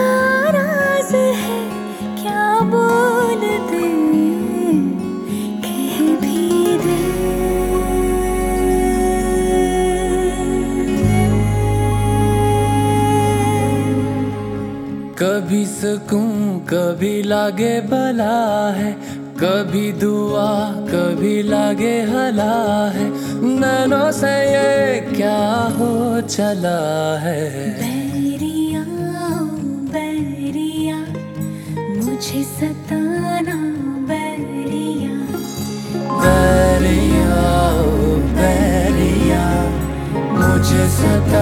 का राज है क्या बोल दे कह भी दे। कभी सुकून कभी लागे भला है। कभी दुआ कभी लागे हला है। नैनों से ये क्या हो चला है? मुझे सताना बैरिया। बैरिया बैरिया मुझे सताना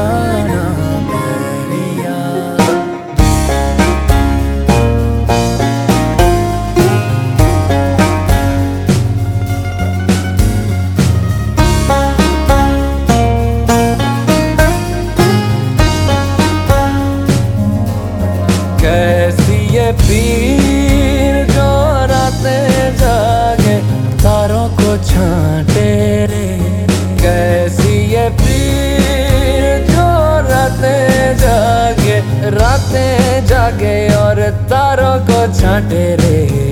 जागे और तारों को छाटे रे।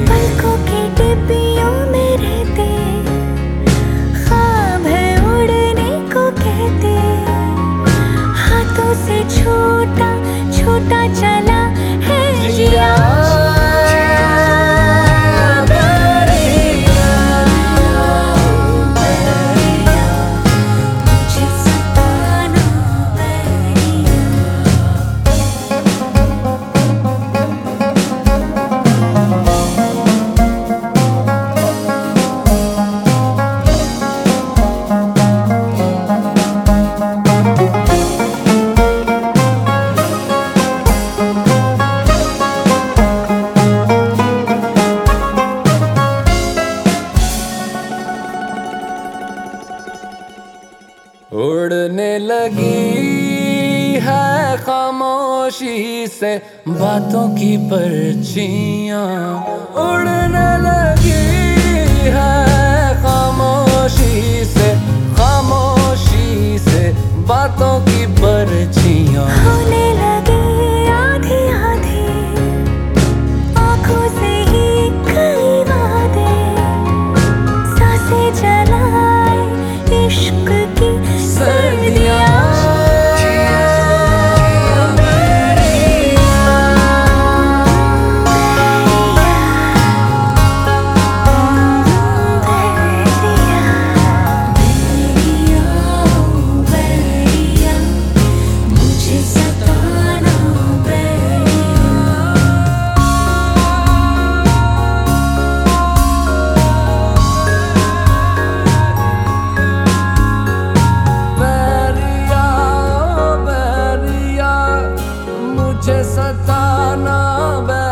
उड़ने लगी है खामोशी से बातों की पर्चियाँ। उड़ने लगी है না